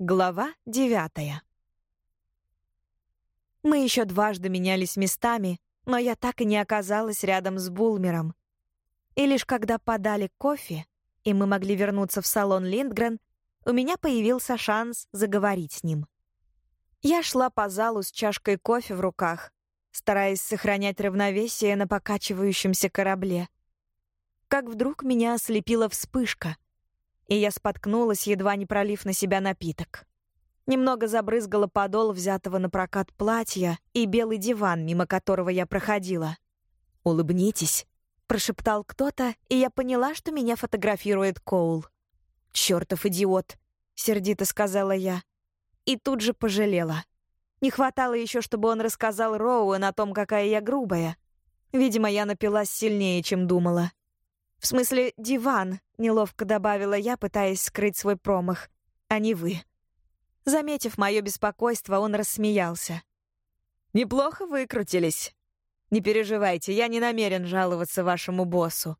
Глава девятая. Мы еще дважды менялись местами, но я так и не оказалась рядом с Булмером. И лишь когда подали кофе, и мы могли вернуться в салон Линдгрен, у меня появился шанс заговорить с ним. Я шла по залу с чашкой кофе в руках, стараясь сохранять равновесие на покачивающемся корабле. Как вдруг меня ослепила вспышка — и я споткнулась, едва не пролив на себя напиток. Немного забрызгала подол взятого на прокат платья и белый диван, мимо которого я проходила. «Улыбнитесь», — прошептал кто-то, и я поняла, что меня фотографирует Коул. «Чёртов идиот», — сердито сказала я. И тут же пожалела. Не хватало еще, чтобы он рассказал Роуэн о том, какая я грубая. Видимо, я напилась сильнее, чем думала. «В смысле, диван», — неловко добавила я, пытаясь скрыть свой промах, «а не вы». Заметив мое беспокойство, он рассмеялся. «Неплохо выкрутились. Не переживайте, я не намерен жаловаться вашему боссу.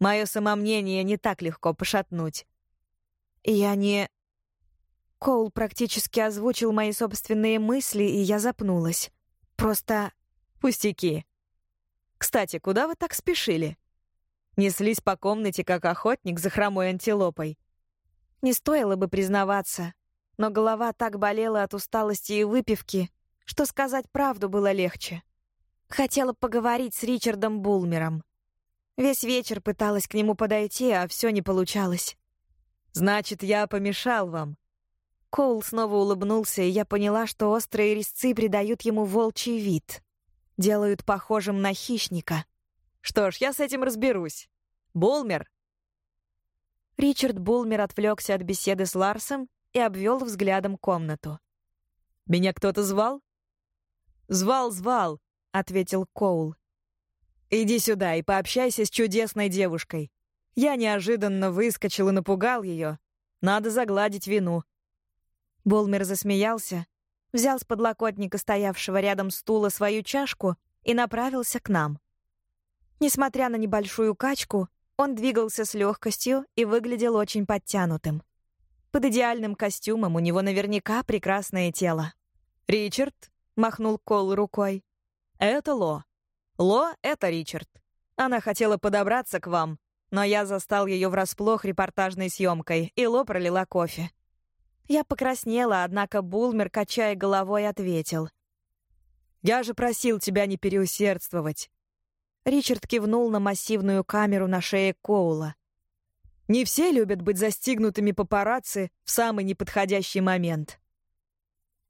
Мое самомнение не так легко пошатнуть». «Я не...» Коул практически озвучил мои собственные мысли, и я запнулась. Просто... Пустяки. «Кстати, куда вы так спешили?» Неслись по комнате, как охотник за хромой антилопой. Не стоило бы признаваться, но голова так болела от усталости и выпивки, что сказать правду было легче. Хотела поговорить с Ричардом Булмером. Весь вечер пыталась к нему подойти, а все не получалось. «Значит, я помешал вам». Коул снова улыбнулся, и я поняла, что острые резцы придают ему волчий вид. Делают похожим на хищника — что ж, я с этим разберусь. Булмер. Ричард Булмер отвлекся от беседы с Ларсом и обвел взглядом комнату. «Меня кто-то звал?» «Звал, звал», — ответил Коул. «Иди сюда и пообщайся с чудесной девушкой. Я неожиданно выскочил и напугал ее. Надо загладить вину». Булмер засмеялся, взял с подлокотника стоявшего рядом стула свою чашку и направился к нам. Несмотря на небольшую качку, он двигался с легкостью и выглядел очень подтянутым. Под идеальным костюмом у него наверняка прекрасное тело. «Ричард?» — махнул Кол рукой. «Это Ло. Ло — это Ричард. Она хотела подобраться к вам, но я застал ее врасплох репортажной съемкой, и Ло пролила кофе. Я покраснела, однако Булмер, качая головой, ответил. «Я же просил тебя не переусердствовать. Ричард кивнул на массивную камеру на шее Коула. «Не все любят быть застигнутыми папарацци в самый неподходящий момент».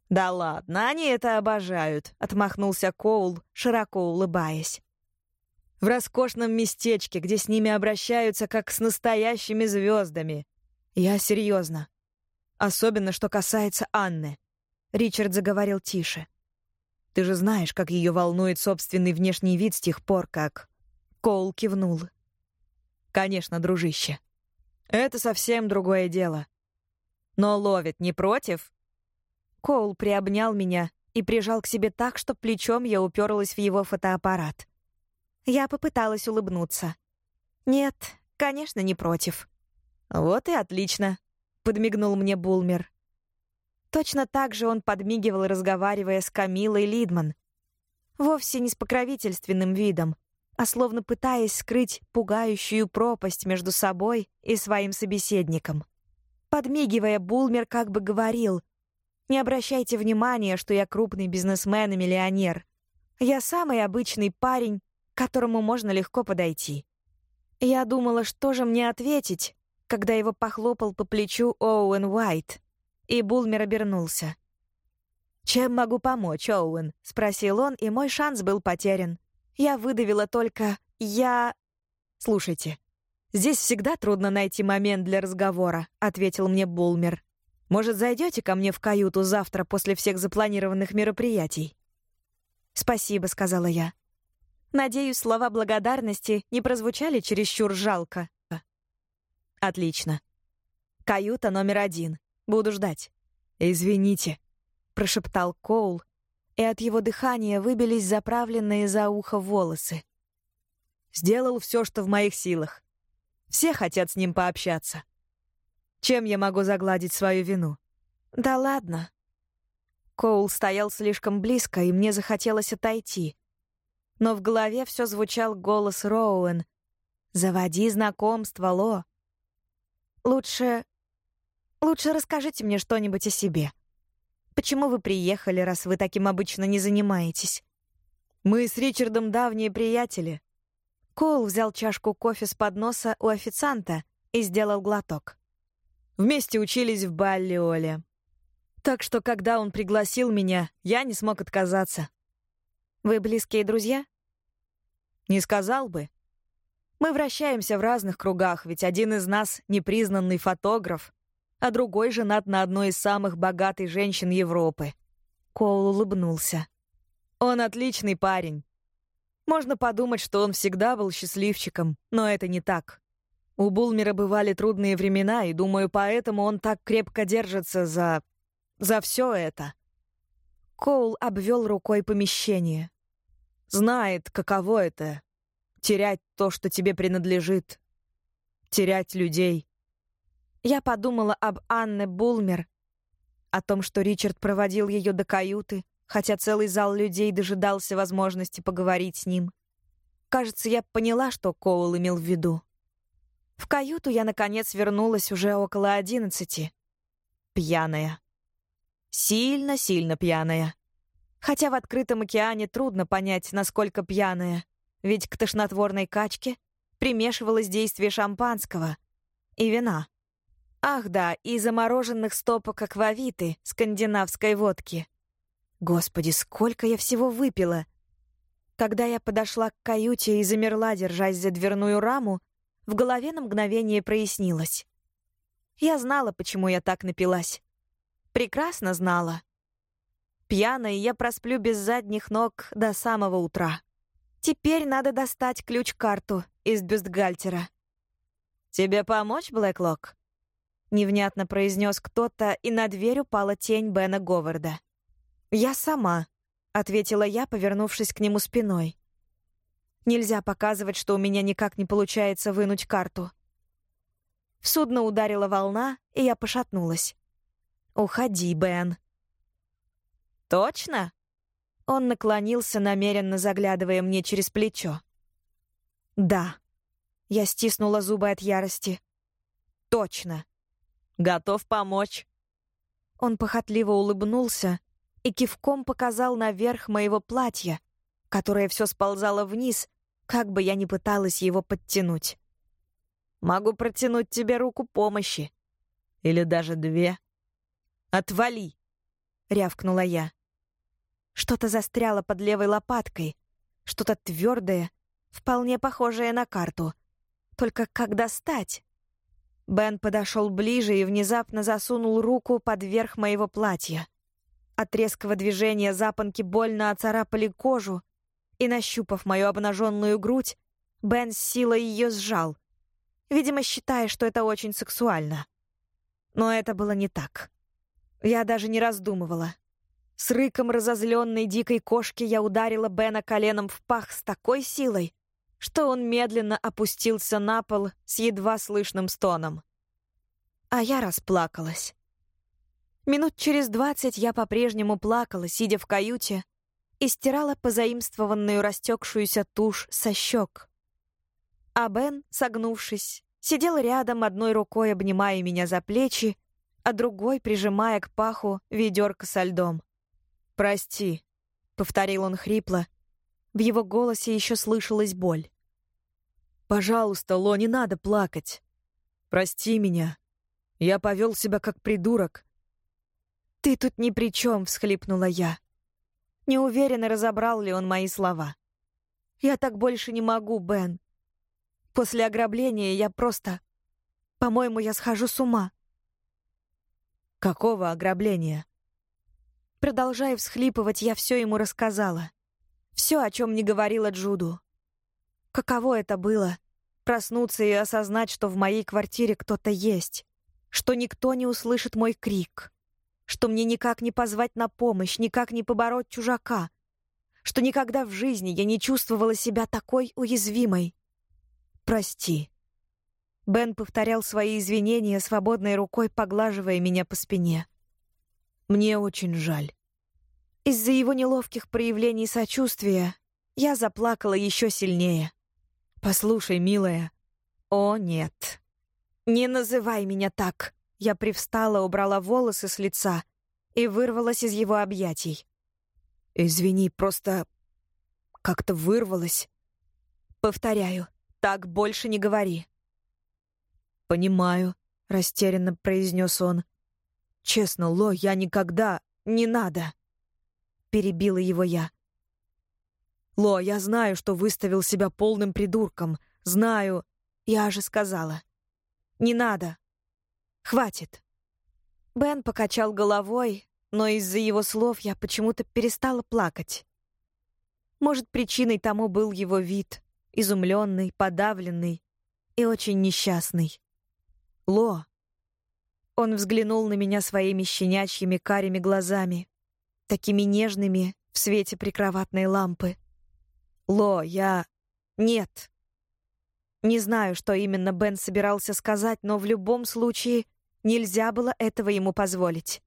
«Да ладно, они это обожают», — отмахнулся Коул, широко улыбаясь. «В роскошном местечке, где с ними обращаются как с настоящими звездами. Я серьезно. Особенно, что касается Анны». Ричард заговорил тише. Ты же знаешь, как ее волнует собственный внешний вид с тех пор, как...» Коул кивнул. «Конечно, дружище. Это совсем другое дело. Но ловит не против?» Коул приобнял меня и прижал к себе так, что плечом я уперлась в его фотоаппарат. Я попыталась улыбнуться. «Нет, конечно, не против». «Вот и отлично», — подмигнул мне Булмер. Точно так же он подмигивал, разговаривая с Камилой Лидман. Вовсе не с покровительственным видом, а словно пытаясь скрыть пугающую пропасть между собой и своим собеседником. Подмигивая, Булмер как бы говорил, «Не обращайте внимания, что я крупный бизнесмен и миллионер. Я самый обычный парень, к которому можно легко подойти». Я думала, что же мне ответить, когда его похлопал по плечу Оуэн Уайт и Булмер обернулся. «Чем могу помочь, Оуэн?» — спросил он, и мой шанс был потерян. Я выдавила только «я...» «Слушайте, здесь всегда трудно найти момент для разговора», — ответил мне Булмер. «Может, зайдете ко мне в каюту завтра после всех запланированных мероприятий?» «Спасибо», — сказала я. Надеюсь, слова благодарности не прозвучали чересчур жалко. «Отлично. Каюта номер один. Буду ждать. Извините, прошептал Коул, и от его дыхания выбились заправленные за ухо волосы. Сделал все, что в моих силах. Все хотят с ним пообщаться. Чем я могу загладить свою вину? Да ладно. Коул стоял слишком близко, и мне захотелось отойти. Но в голове все звучал голос Роуэн. «Заводи знакомство, Ло». «Лучше... лучше расскажите мне что-нибудь о себе. Почему вы приехали, раз вы таким обычно не занимаетесь?» «Мы с Ричардом давние приятели». Коул взял чашку кофе с подноса у официанта и сделал глоток. Вместе учились в Баллиоле. Так что, когда он пригласил меня, я не смог отказаться. Вы близкие друзья? Не сказал бы. Мы вращаемся в разных кругах, ведь один из нас — непризнанный фотограф, а другой женат на одной из самых богатых женщин Европы. Коул улыбнулся. Он отличный парень. Можно подумать, что он всегда был счастливчиком, но это не так. У Булмера бывали трудные времена, и, думаю, поэтому он так крепко держится за... за все это. Коул обвел рукой помещение. Знает, каково это — терять то, что тебе принадлежит. Терять людей. Я подумала об Анне Булмер, о том, что Ричард проводил ее до каюты, хотя целый зал людей дожидался возможности поговорить с ним. Кажется, я поняла, что Коул имел в виду. В каюту я, наконец, вернулась уже около одиннадцати. Пьяная. Сильно-сильно пьяная. Хотя в открытом океане трудно понять, насколько пьяная, ведь к тошнотворной качке примешивалось действие шампанского и вина. Ах да, и замороженных стопок аквавиты скандинавской водки. Господи, сколько я всего выпила! Когда я подошла к каюте и замерла, держась за дверную раму, в голове на мгновение прояснилось. Я знала, почему я так напилась. Прекрасно знала. Пьяной я просплю без задних ног до самого утра. Теперь надо достать ключ-карту из бюстгальтера. «Тебе помочь, Блэклок?» Невнятно произнес кто-то, и на дверь упала тень Бена Говарда. «Я сама», — ответила я, повернувшись к нему спиной. Нельзя показывать, что у меня никак не получается вынуть карту. В судно ударила волна, и я пошатнулась. «Уходи, Бен». «Точно?» Он наклонился, намеренно заглядывая мне через плечо. «Да». Я стиснула зубы от ярости. «Точно. Готов помочь». Он похотливо улыбнулся и кивком показал наверх моего платья, которое все сползало вниз, как бы я ни пыталась его подтянуть. Могу протянуть тебе руку помощи. Или даже две. «Отвали!» — рявкнула я. Что-то застряло под левой лопаткой, что-то твердое, вполне похожее на карту. Только как достать? Бен подошел ближе и внезапно засунул руку под верх моего платья. От резкого движения запонки больно оцарапали кожу, и, нащупав мою обнаженную грудь, Бен с силой ее сжал, видимо, считая, что это очень сексуально. Но это было не так. Я даже не раздумывала. С рыком разозленной дикой кошки я ударила Бена коленом в пах с такой силой, что он медленно опустился на пол с едва слышным стоном. А я расплакалась. Минут через двадцать я по-прежнему плакала, сидя в каюте, и стирала позаимствованную растекшуюся тушь со щек. А Бен, согнувшись, сидел рядом, одной рукой обнимая меня за плечи, а другой прижимая к паху ведерко со льдом. «Прости», — повторил он хрипло. В его голосе еще слышалась боль. «Пожалуйста, Ло, не надо плакать. Прости меня. Я повел себя как придурок». «Ты тут ни при чем», — всхлипнула я. Не уверена, разобрал ли он мои слова. «Я так больше не могу, Бен. После ограбления я просто... По-моему, я схожу с ума». «Какого ограбления?» Продолжая всхлипывать, я все ему рассказала. Все, о чем не говорила Джуду. Каково это было — проснуться и осознать, что в моей квартире кто-то есть, что никто не услышит мой крик, что мне никак не позвать на помощь, никак не побороть чужака, что никогда в жизни я не чувствовала себя такой уязвимой. «Прости». Бен повторял свои извинения, свободной рукой поглаживая меня по спине. Мне очень жаль. Из-за его неловких проявлений сочувствия я заплакала еще сильнее. Послушай, милая. О, нет. Не называй меня так. Я привстала, убрала волосы с лица и вырвалась из его объятий. Извини, просто как-то вырвалась. Повторяю, так больше не говори. Понимаю, растерянно произнес он. Честно, Ло, я никогда не надо. Перебила его я. Ло, я знаю, что выставил себя полным придурком. Знаю. Я же сказала. Не надо. Хватит. Бен покачал головой, но из-за его слов я почему-то перестала плакать. Может, причиной тому был его вид, изумленный, подавленный и очень несчастный. Ло, он взглянул на меня своими щенячьими карими глазами, такими нежными в свете прикроватной лампы. «Ло, я...» «Нет». Не знаю, что именно Бен собирался сказать, но в любом случае нельзя было этого ему позволить.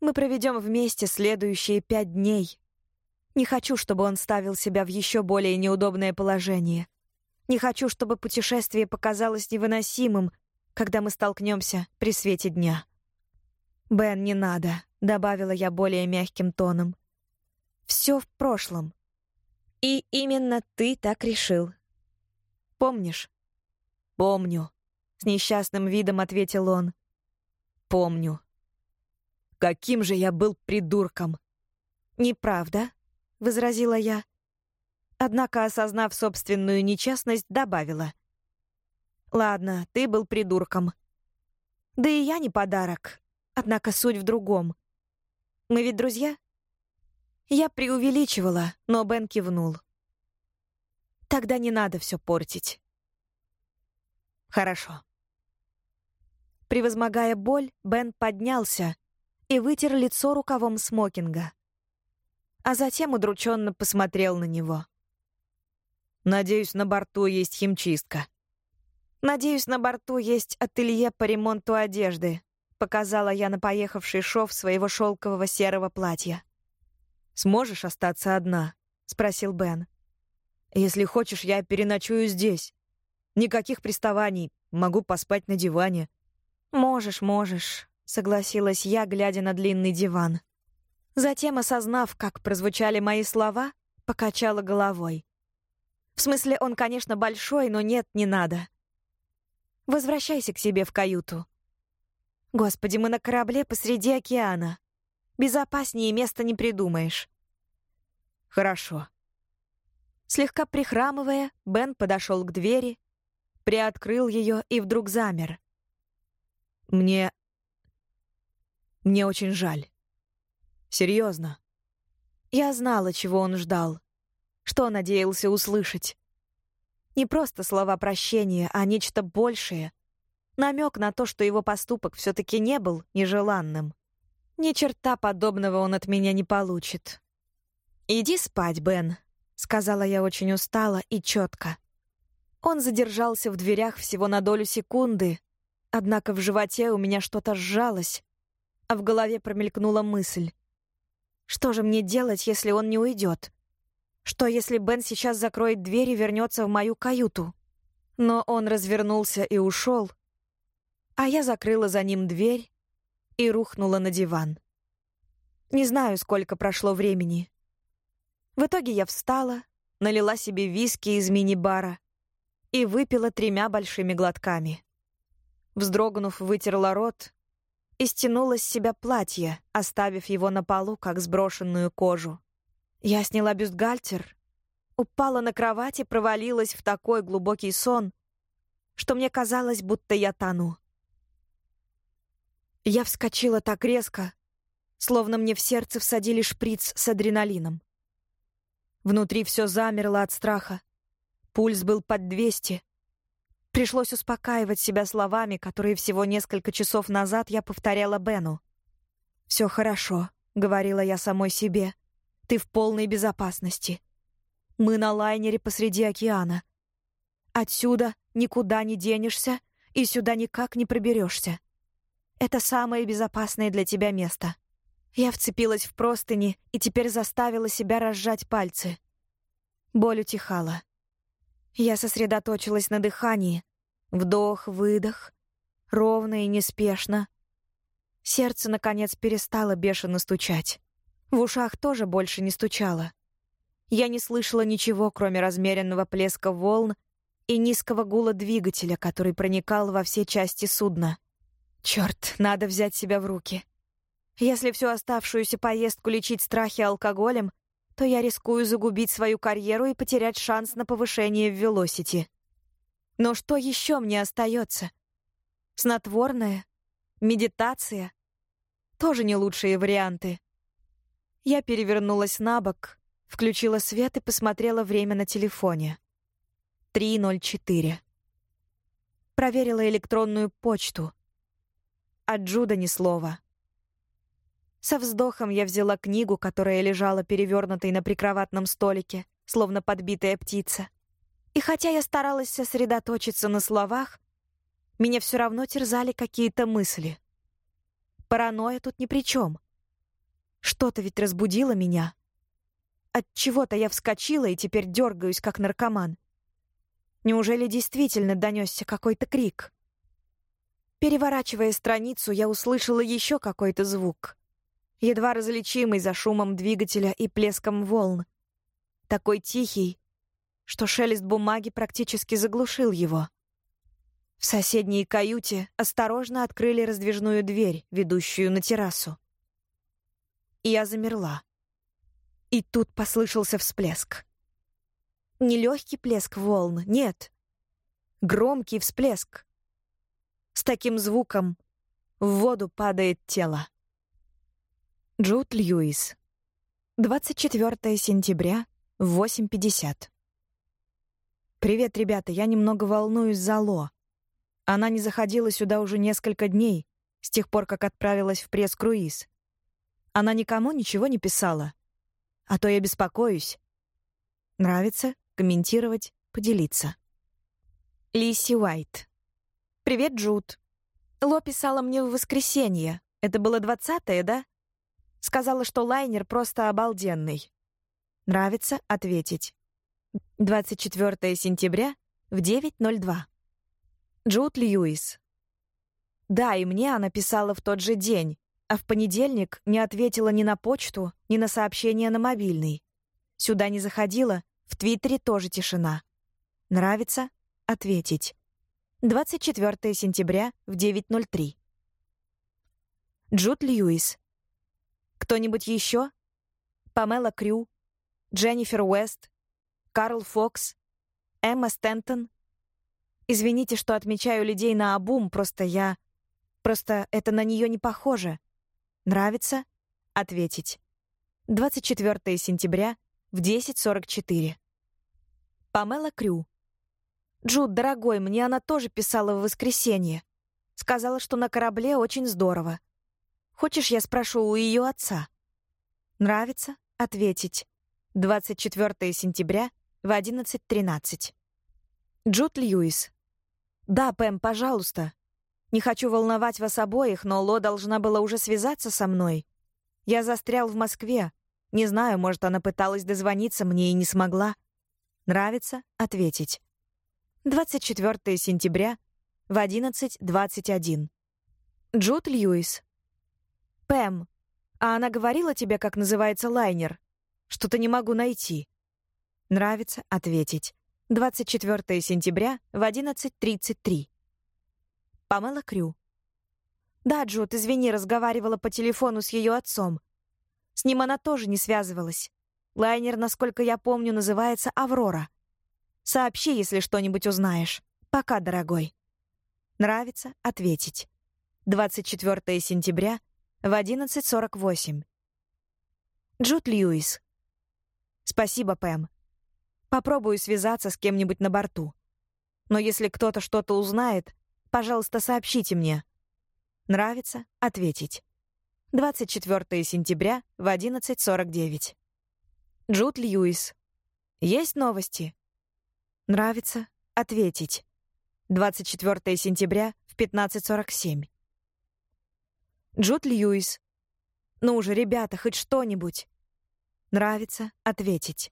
Мы проведем вместе следующие пять дней. Не хочу, чтобы он ставил себя в еще более неудобное положение. Не хочу, чтобы путешествие показалось невыносимым, когда мы столкнемся при свете дня. «Бен, не надо», — добавила я более мягким тоном. «Все в прошлом. И именно ты так решил. Помнишь?» «Помню», — с несчастным видом ответил он. «Помню. Каким же я был придурком!» «Неправда», — возразила я. Однако, осознав собственную нечестность, добавила — Ладно, ты был придурком. Да и я не подарок. Однако суть в другом. Мы ведь друзья? Я преувеличивала, но Бен кивнул. Тогда не надо все портить. Хорошо. Превозмогая боль, Бен поднялся и вытер лицо рукавом смокинга. А затем удрученно посмотрел на него. «Надеюсь, на борту есть химчистка», «Надеюсь, на борту есть ателье по ремонту одежды», — показала я на поехавший шов своего шелкового серого платья. «Сможешь остаться одна?» — спросил Бен. «Если хочешь, я переночую здесь. Никаких приставаний, могу поспать на диване». «Можешь, можешь», — согласилась я, глядя на длинный диван. Затем, осознав, как прозвучали мои слова, покачала головой. «В смысле, он, конечно, большой, но нет, не надо. Возвращайся к себе в каюту. Господи, мы на корабле посреди океана. Безопаснее места не придумаешь. Хорошо. Слегка прихрамывая, Бен подошел к двери, приоткрыл ее и вдруг замер. Мне... Мне очень жаль. Серьезно. Я знала, чего он ждал. Что надеялся услышать. Не просто слова прощения, а нечто большее. Намек на то, что его поступок все-таки не был нежеланным. Ни черта подобного он от меня не получит. «Иди спать, Бен», — сказала я очень устало и четко. Он задержался в дверях всего на долю секунды, однако в животе у меня что-то сжалось, а в голове промелькнула мысль. Что же мне делать, если он не уйдет? Что, если Бен сейчас закроет дверь и вернется в мою каюту? Но он развернулся и ушел, а я закрыла за ним дверь и рухнула на диван. Не знаю, сколько прошло времени. В итоге я встала, налила себе виски из мини-бара и выпила тремя большими глотками. Вздрогнув, вытерла рот и стянула с себя платье, оставив его на полу, как сброшенную кожу. Я сняла бюстгальтер, упала на кровать и провалилась в такой глубокий сон, что мне казалось, будто я тону. Я вскочила так резко, словно мне в сердце всадили шприц с адреналином. Внутри все замерло от страха. Пульс был под 200. Пришлось успокаивать себя словами, которые всего несколько часов назад я повторяла Бену. «Все хорошо», — говорила я самой себе. Ты в полной безопасности. Мы на лайнере посреди океана. Отсюда никуда не денешься и сюда никак не проберешься. Это самое безопасное для тебя место. Я вцепилась в простыни и теперь заставила себя разжать пальцы. Боль утихала. Я сосредоточилась на дыхании. Вдох, выдох. Ровно и неспешно. Сердце, наконец, перестало бешено стучать. В ушах тоже больше не стучало. Я не слышала ничего, кроме размеренного плеска волн и низкого гула двигателя, который проникал во все части судна. Черт, надо взять себя в руки. Если всю оставшуюся поездку лечить страхи алкоголем, то я рискую загубить свою карьеру и потерять шанс на повышение в велосити. Но что еще мне остается? Снотворное? Медитация? Тоже не лучшие варианты. Я перевернулась на бок, включила свет и посмотрела время на телефоне. 3.04. Проверила электронную почту. От Джуда ни слова. Со вздохом я взяла книгу, которая лежала перевернутой на прикроватном столике, словно подбитая птица. И хотя я старалась сосредоточиться на словах, меня все равно терзали какие-то мысли. Паранойя тут ни при чем. Что-то ведь разбудило меня. От чего-то я вскочила и теперь дергаюсь, как наркоман. Неужели действительно донесся какой-то крик? Переворачивая страницу, я услышала еще какой-то звук едва различимый за шумом двигателя и плеском волн. Такой тихий, что шелест бумаги практически заглушил его. В соседней каюте осторожно открыли раздвижную дверь, ведущую на террасу. Я замерла. И тут послышался всплеск. Не легкий плеск волн, нет. Громкий всплеск. С таким звуком в воду падает тело. Джуд Льюис. 24 сентября, 8.50. «Привет, ребята, я немного волнуюсь за Ло. Она не заходила сюда уже несколько дней, с тех пор, как отправилась в пресс-круиз. Она никому ничего не писала. А то я беспокоюсь. Нравится комментировать, поделиться. Лиси Уайт. «Привет, Джуд. Ло писала мне в воскресенье. Это было двадцатое, да?» Сказала, что лайнер просто обалденный. Нравится ответить. 24 сентября в 9.02. Джуд Льюис. Да, и мне она писала в тот же день, а в понедельник не ответила ни на почту, ни на сообщение на мобильный. Сюда не заходила, в Твиттере тоже тишина. Нравится ответить. 24 сентября в 9.03. Джуд Льюис. Кто-нибудь еще? Памела Крю, Дженнифер Уэст, Карл Фокс, Эмма Стентон. Извините, что отмечаю людей на обум, просто я... Просто это на нее не похоже. Нравится? Ответить. 24 сентября в 10.44. Памела Крю. Джуд, дорогой, мне она тоже писала в воскресенье. Сказала, что на корабле очень здорово. Хочешь, я спрошу у ее отца? Нравится? Ответить. 24 сентября в 11.13. Джуд Льюис. Да, Пэм, пожалуйста. Не хочу волновать вас обоих, но Ло должна была уже связаться со мной. Я застрял в Москве. Не знаю, может, она пыталась дозвониться мне и не смогла. Нравится? Ответить. 24 сентября в 11.21. Джуд Льюис. Пэм, а она говорила тебе, как называется лайнер? Что-то не могу найти. Нравится ответить. 24 сентября в 11.33. Памела Крю. Да, Джуд, извини, разговаривала по телефону с ее отцом. С ним она тоже не связывалась. Лайнер, насколько я помню, называется «Аврора». Сообщи, если что-нибудь узнаешь. Пока, дорогой. Нравится ответить. 24 сентября в 11.48. Джуд Льюис. Спасибо, Пэм. Попробую связаться с кем-нибудь на борту. Но если кто-то что-то узнает, пожалуйста, сообщите мне. Нравится? Ответить. 24 сентября в 11.49. Джуд Льюис. Есть новости? Нравится? Ответить. 24 сентября в 15.47. Джуд Льюис. Ну уже, ребята, хоть что-нибудь. Нравится ответить.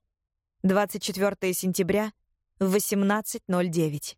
24 сентября в 18:09.